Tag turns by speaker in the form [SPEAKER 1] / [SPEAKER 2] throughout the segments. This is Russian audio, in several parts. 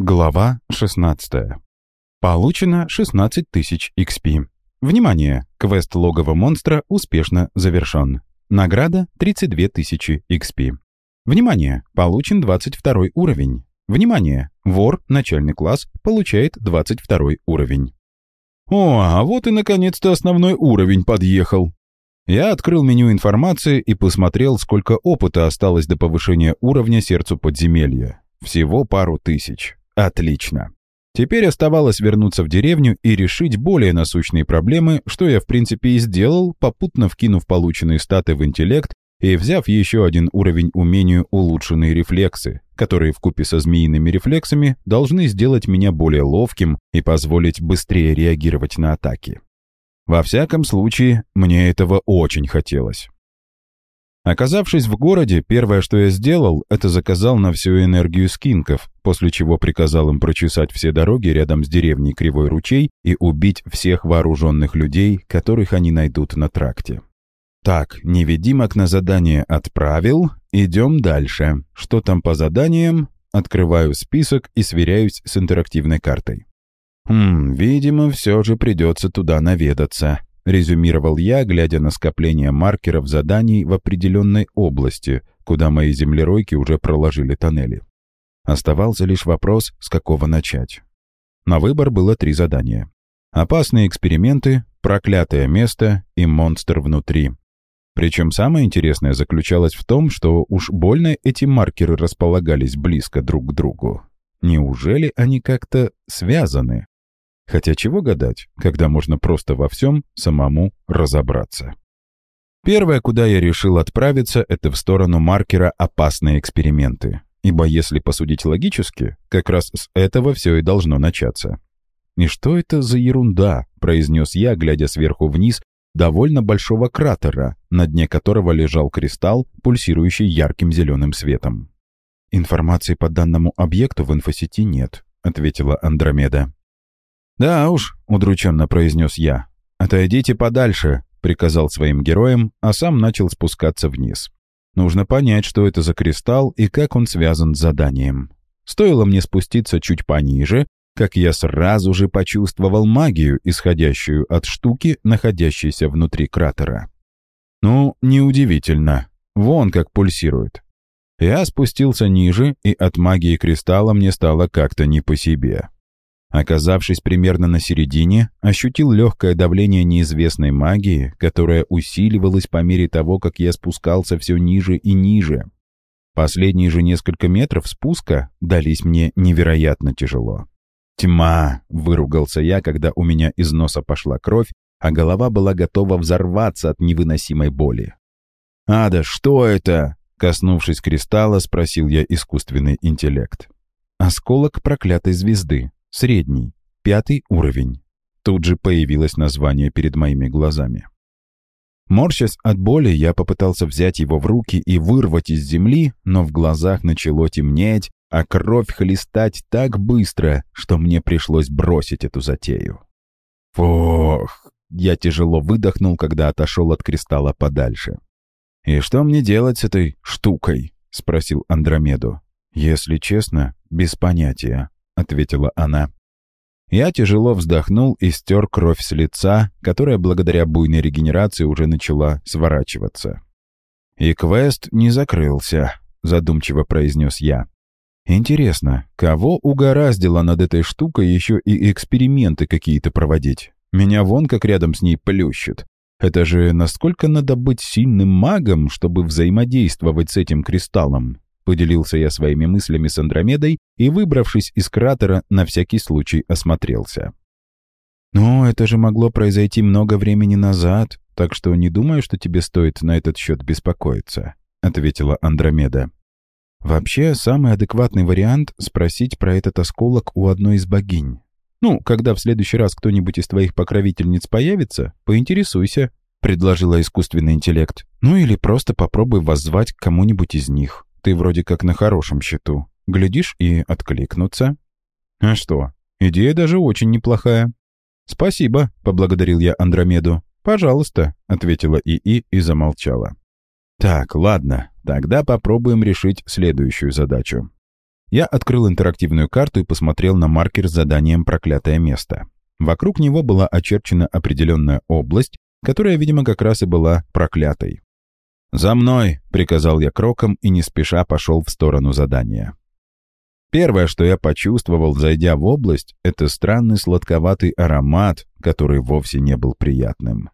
[SPEAKER 1] Глава 16. Получено 16 тысяч XP. Внимание! Квест логово монстра успешно завершен. Награда 32 тысячи XP. Внимание! Получен 22 уровень. Внимание! Вор, начальный класс, получает 22 уровень. О, а вот и наконец-то основной уровень подъехал. Я открыл меню информации и посмотрел, сколько опыта осталось до повышения уровня сердцу подземелья. Всего пару тысяч. Отлично. Теперь оставалось вернуться в деревню и решить более насущные проблемы, что я в принципе и сделал, попутно вкинув полученные статы в интеллект и взяв еще один уровень умению улучшенные рефлексы, которые вкупе со змеиными рефлексами должны сделать меня более ловким и позволить быстрее реагировать на атаки. Во всяком случае, мне этого очень хотелось. Оказавшись в городе, первое, что я сделал, это заказал на всю энергию скинков, после чего приказал им прочесать все дороги рядом с деревней Кривой ручей и убить всех вооруженных людей, которых они найдут на тракте. Так, невидимок на задание отправил, идем дальше. Что там по заданиям? Открываю список и сверяюсь с интерактивной картой. Хм, видимо, все же придется туда наведаться резюмировал я, глядя на скопление маркеров заданий в определенной области, куда мои землеройки уже проложили тоннели. Оставался лишь вопрос, с какого начать. На выбор было три задания. Опасные эксперименты, проклятое место и монстр внутри. Причем самое интересное заключалось в том, что уж больно эти маркеры располагались близко друг к другу. Неужели они как-то связаны? Хотя чего гадать, когда можно просто во всем самому разобраться. Первое, куда я решил отправиться, это в сторону маркера «Опасные эксперименты». Ибо если посудить логически, как раз с этого все и должно начаться. «И что это за ерунда?» – произнес я, глядя сверху вниз довольно большого кратера, на дне которого лежал кристалл, пульсирующий ярким зеленым светом. «Информации по данному объекту в инфосети нет», — ответила Андромеда. «Да уж», — удрученно произнес я. «Отойдите подальше», — приказал своим героям, а сам начал спускаться вниз. Нужно понять, что это за кристалл и как он связан с заданием. Стоило мне спуститься чуть пониже, как я сразу же почувствовал магию, исходящую от штуки, находящейся внутри кратера. Ну, неудивительно. Вон как пульсирует. Я спустился ниже, и от магии кристалла мне стало как-то не по себе. Оказавшись примерно на середине, ощутил легкое давление неизвестной магии, которая усиливалась по мере того, как я спускался все ниже и ниже. Последние же несколько метров спуска дались мне невероятно тяжело. «Тьма!» — выругался я, когда у меня из носа пошла кровь, а голова была готова взорваться от невыносимой боли. «Ада, что это?» — коснувшись кристалла, спросил я искусственный интеллект. «Осколок проклятой звезды», Средний, пятый уровень. Тут же появилось название перед моими глазами. Морщась от боли, я попытался взять его в руки и вырвать из земли, но в глазах начало темнеть, а кровь хлестать так быстро, что мне пришлось бросить эту затею. Фух! Я тяжело выдохнул, когда отошел от кристалла подальше. «И что мне делать с этой штукой?» — спросил Андромеду. «Если честно, без понятия ответила она. Я тяжело вздохнул и стер кровь с лица, которая благодаря буйной регенерации уже начала сворачиваться. «И квест не закрылся», — задумчиво произнес я. «Интересно, кого угораздило над этой штукой еще и эксперименты какие-то проводить? Меня вон как рядом с ней плющит. Это же насколько надо быть сильным магом, чтобы взаимодействовать с этим кристаллом? Поделился я своими мыслями с Андромедой и, выбравшись из кратера, на всякий случай осмотрелся. «Ну, это же могло произойти много времени назад, так что не думаю, что тебе стоит на этот счет беспокоиться», — ответила Андромеда. «Вообще, самый адекватный вариант — спросить про этот осколок у одной из богинь. Ну, когда в следующий раз кто-нибудь из твоих покровительниц появится, поинтересуйся», — предложила искусственный интеллект. «Ну или просто попробуй воззвать к кому-нибудь из них». Ты вроде как на хорошем счету. Глядишь и откликнуться. А что, идея даже очень неплохая. Спасибо, поблагодарил я Андромеду. Пожалуйста, ответила ИИ и замолчала. Так, ладно, тогда попробуем решить следующую задачу. Я открыл интерактивную карту и посмотрел на маркер с заданием «Проклятое место». Вокруг него была очерчена определенная область, которая, видимо, как раз и была проклятой. «За мной!» — приказал я кроком и не спеша пошел в сторону задания. Первое, что я почувствовал, зайдя в область, это странный сладковатый аромат, который вовсе не был приятным.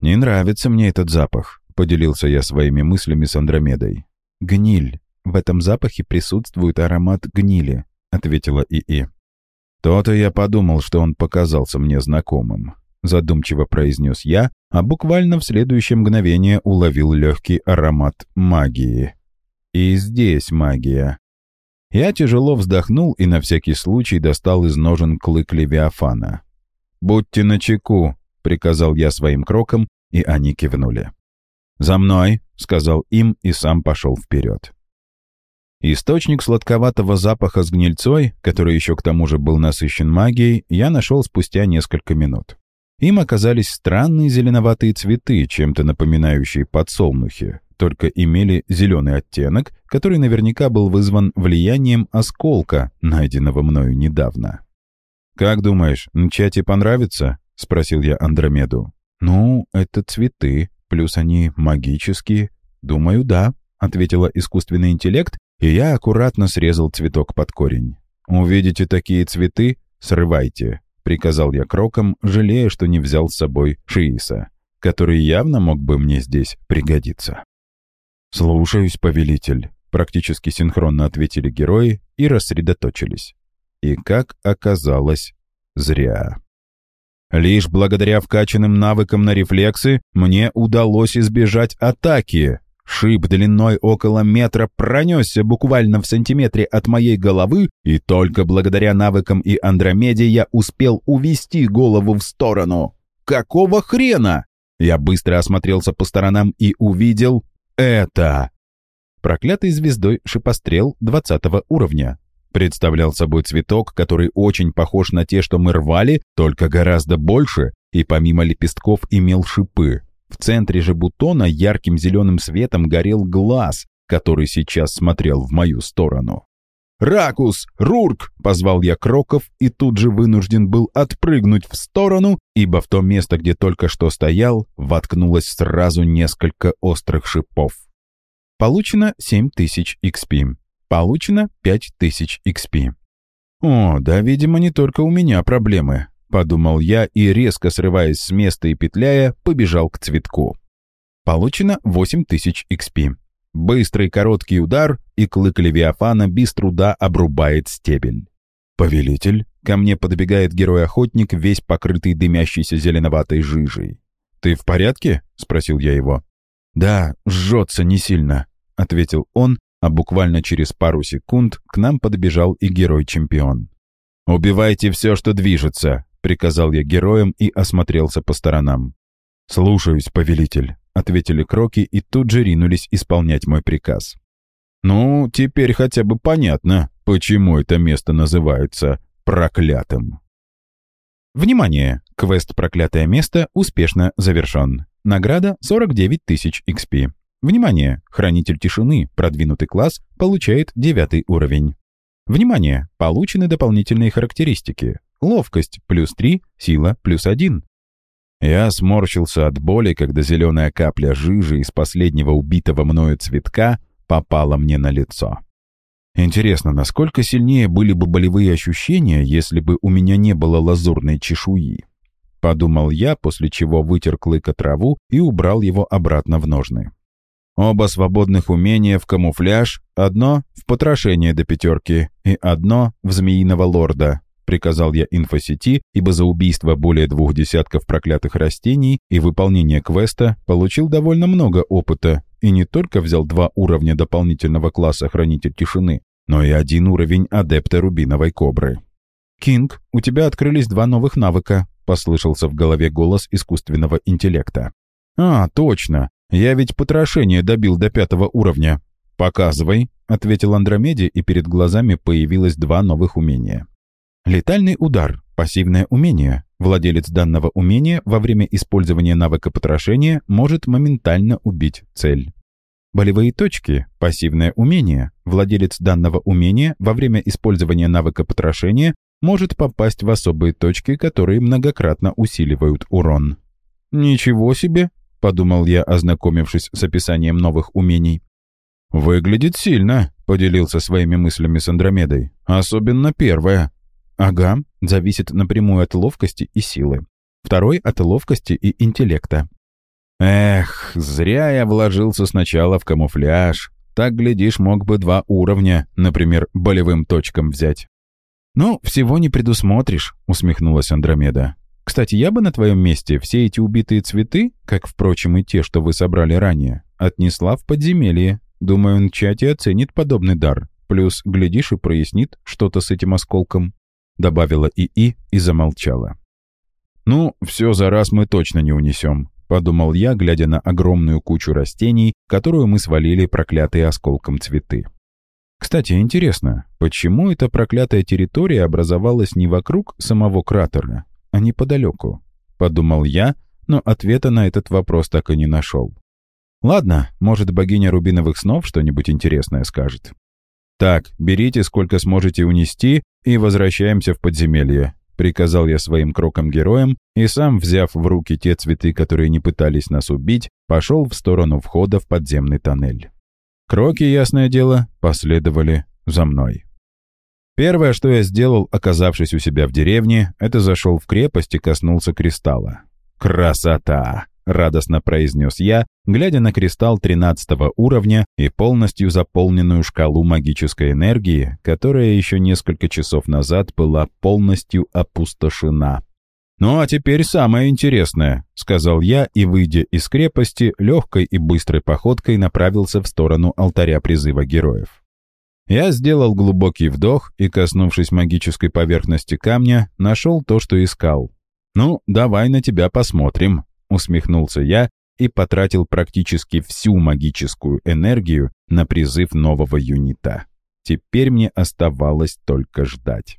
[SPEAKER 1] «Не нравится мне этот запах», — поделился я своими мыслями с Андромедой. «Гниль. В этом запахе присутствует аромат гнили», — ответила ИИ. «То-то я подумал, что он показался мне знакомым», — задумчиво произнес я, а буквально в следующее мгновение уловил легкий аромат магии. И здесь магия. Я тяжело вздохнул и на всякий случай достал из ножен клык Левиафана. «Будьте начеку», — приказал я своим кроком, и они кивнули. «За мной», — сказал им и сам пошел вперед. Источник сладковатого запаха с гнильцой, который еще к тому же был насыщен магией, я нашел спустя несколько минут. Им оказались странные зеленоватые цветы, чем-то напоминающие подсолнухи, только имели зеленый оттенок, который наверняка был вызван влиянием осколка, найденного мною недавно. «Как думаешь, Нчати понравится?» — спросил я Андромеду. «Ну, это цветы, плюс они магические. Думаю, да», — ответила искусственный интеллект, и я аккуратно срезал цветок под корень. «Увидите такие цветы? Срывайте. — приказал я кроком, жалея, что не взял с собой Шииса, который явно мог бы мне здесь пригодиться. «Слушаюсь, повелитель», — практически синхронно ответили герои и рассредоточились. И, как оказалось, зря. Лишь благодаря вкачанным навыкам на рефлексы мне удалось избежать атаки, Шип длиной около метра пронесся буквально в сантиметре от моей головы, и только благодаря навыкам и Андромеде я успел увести голову в сторону. Какого хрена? Я быстро осмотрелся по сторонам и увидел это. Проклятый звездой шипострел 20 уровня. Представлял собой цветок, который очень похож на те, что мы рвали, только гораздо больше, и помимо лепестков имел шипы. В центре же бутона ярким зеленым светом горел глаз, который сейчас смотрел в мою сторону. «Ракус! Рурк!» — позвал я Кроков и тут же вынужден был отпрыгнуть в сторону, ибо в то место, где только что стоял, воткнулось сразу несколько острых шипов. Получено 7000 XP. Получено 5000 XP. О, да, видимо, не только у меня проблемы подумал я и, резко срываясь с места и петляя, побежал к цветку. Получено 8000 XP. Быстрый короткий удар, и клык Левиафана без труда обрубает стебель. «Повелитель!» — ко мне подбегает герой-охотник, весь покрытый дымящейся зеленоватой жижей. «Ты в порядке?» — спросил я его. «Да, жжется не сильно», — ответил он, а буквально через пару секунд к нам подбежал и герой-чемпион. «Убивайте все, что движется», — приказал я героям и осмотрелся по сторонам. «Слушаюсь, повелитель», — ответили Кроки и тут же ринулись исполнять мой приказ. «Ну, теперь хотя бы понятно, почему это место называется проклятым». Внимание! Квест «Проклятое место» успешно завершен. Награда 49 тысяч XP. Внимание! Хранитель тишины, продвинутый класс, получает девятый уровень. Внимание! Получены дополнительные характеристики. Ловкость – плюс 3, сила – плюс 1. Я сморщился от боли, когда зеленая капля жижи из последнего убитого мною цветка попала мне на лицо. Интересно, насколько сильнее были бы болевые ощущения, если бы у меня не было лазурной чешуи? Подумал я, после чего вытер клыка траву и убрал его обратно в ножны. Оба свободных умения в камуфляж, одно в потрошение до пятерки и одно в змеиного лорда, приказал я инфосети, ибо за убийство более двух десятков проклятых растений и выполнение квеста получил довольно много опыта и не только взял два уровня дополнительного класса Хранитель Тишины, но и один уровень Адепта Рубиновой Кобры. «Кинг, у тебя открылись два новых навыка», — послышался в голове голос искусственного интеллекта. «А, точно. Я ведь потрошение добил до пятого уровня». «Показывай», — ответил Андромеде, и перед глазами появилось два новых умения. Летальный удар – пассивное умение. Владелец данного умения во время использования навыка потрошения может моментально убить цель. Болевые точки – пассивное умение. Владелец данного умения во время использования навыка потрошения может попасть в особые точки, которые многократно усиливают урон. «Ничего себе!» – подумал я, ознакомившись с описанием новых умений. «Выглядит сильно», — поделился своими мыслями с Андромедой. «Особенно первое». «Ага, зависит напрямую от ловкости и силы. Второй — от ловкости и интеллекта». «Эх, зря я вложился сначала в камуфляж. Так, глядишь, мог бы два уровня, например, болевым точкам взять». «Ну, всего не предусмотришь», — усмехнулась Андромеда. «Кстати, я бы на твоем месте все эти убитые цветы, как, впрочем, и те, что вы собрали ранее, отнесла в подземелье. Думаю, он чате оценит подобный дар. Плюс, глядишь, и прояснит что-то с этим осколком», — добавила ИИ и замолчала. «Ну, все за раз мы точно не унесем», — подумал я, глядя на огромную кучу растений, которую мы свалили проклятые осколком цветы. Кстати, интересно, почему эта проклятая территория образовалась не вокруг самого кратера, а неподалеку? Подумал я, но ответа на этот вопрос так и не нашел. Ладно, может, богиня рубиновых снов что-нибудь интересное скажет. Так, берите сколько сможете унести и возвращаемся в подземелье. Приказал я своим крокам-героям и сам, взяв в руки те цветы, которые не пытались нас убить, пошел в сторону входа в подземный тоннель. Кроки, ясное дело, последовали за мной. Первое, что я сделал, оказавшись у себя в деревне, это зашел в крепость и коснулся кристалла. «Красота!» — радостно произнес я, глядя на кристалл 13 уровня и полностью заполненную шкалу магической энергии, которая еще несколько часов назад была полностью опустошена. «Ну а теперь самое интересное», — сказал я и, выйдя из крепости, легкой и быстрой походкой направился в сторону алтаря призыва героев. Я сделал глубокий вдох и, коснувшись магической поверхности камня, нашел то, что искал. «Ну, давай на тебя посмотрим», усмехнулся я и потратил практически всю магическую энергию на призыв нового юнита. Теперь мне оставалось только ждать.